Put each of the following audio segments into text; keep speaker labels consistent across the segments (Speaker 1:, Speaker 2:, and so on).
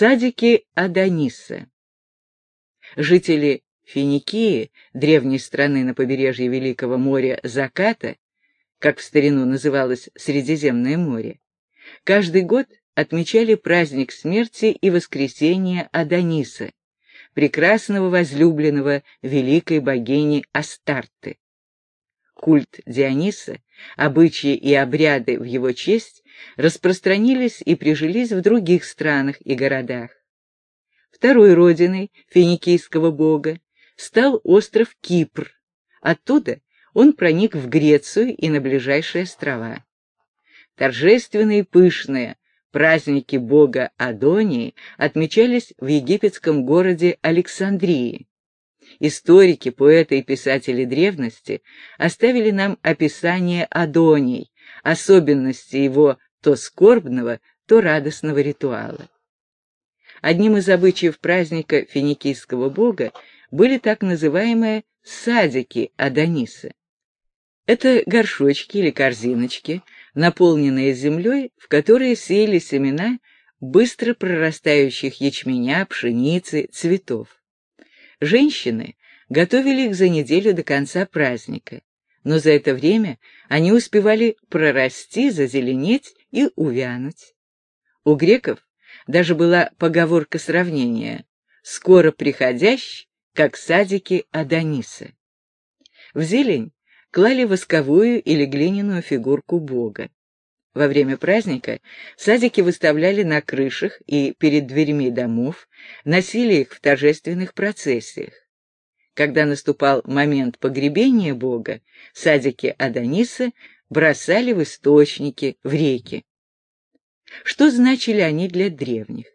Speaker 1: Садики Адониса. Жители Финикии, древней страны на побережье Великого моря Заката, как в старину называлось Средиземное море, каждый год отмечали праздник смерти и воскресения Адониса, прекрасного возлюбленного великой богини Астарты. Культ Диониса, обычаи и обряды в его честь распространились и прижились в других странах и городах. Второй родиной финикийского бога стал остров Кипр. Оттуда он проник в Грецию и на ближайшие острова. Торжественные и пышные праздники бога Адонии отмечались в египетском городе Александрии. Историки, поэты и писатели древности оставили нам описание Адоний, особенности его то скорбного, то радостного ритуала. Одним из обычаев праздника финикийского бога были так называемые садики Адониса. Это горшочки или корзиночки, наполненные землей, в которые сеяли семена быстро прорастающих ячменя, пшеницы, цветов. Женщины готовили их за неделю до конца праздника, но за это время они успевали прорасти, зазеленеть и увянуть. У греков даже была поговорка сравнения «скоро приходящ, как садики Адониса». В зелень клали восковую или глиняную фигурку Бога. Во время праздника садики выставляли на крышах и перед дверьми домов, носили их в торжественных процессиях. Когда наступал момент погребения Бога, садики Адониса бросали в источники, в реки. Что значили они для древних?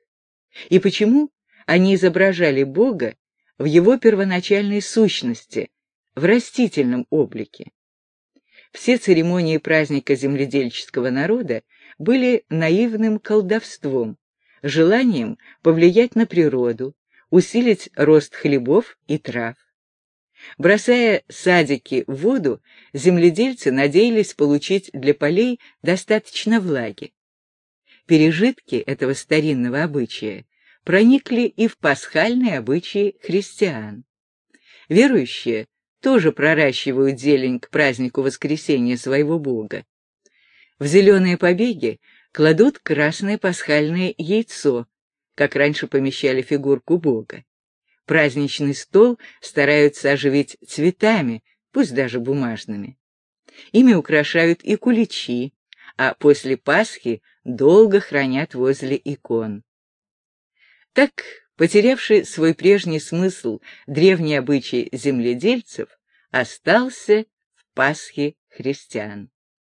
Speaker 1: И почему они изображали Бога в его первоначальной сущности, в растительном облике? Все церемонии праздника земледельческого народа были наивным колдовством, желанием повлиять на природу, усилить рост хлебов и трав. Бросая садики в воду, земледельцы надеялись получить для полей достаточно влаги. Пережитки этого старинного обычая проникли и в пасхальные обычаи христиан. Верующие тоже проращивают зелень к празднику воскресения своего бога. В зеленые побеги кладут красное пасхальное яйцо, как раньше помещали фигурку бога. Праздничный стол стараются оживить цветами, пусть даже бумажными. Ими украшают и куличи, а после Пасхи долго хранят возле икон. Так, потерявший свой прежний смысл древний обычай земледельцев, остался в Пасхе христиан.